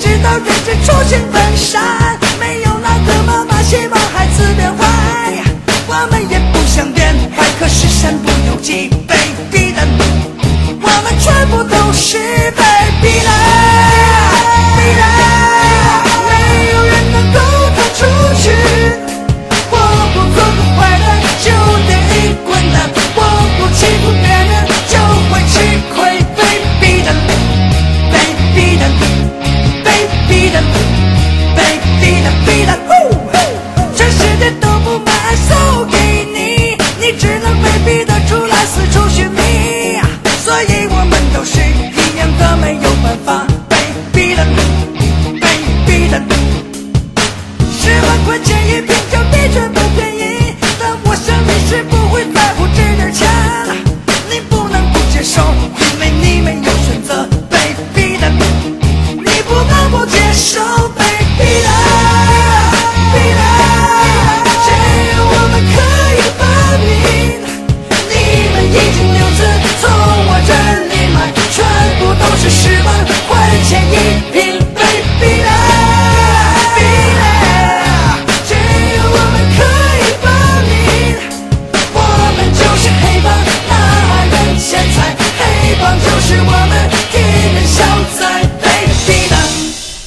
直到人群出现分散。没有那个妈妈，希望孩子变坏。我们也不想变坏，可是身不由己，被逼的，我们全部都失败。只能被逼得出来四处寻觅。所以我们都是一样的，没有办法被逼了。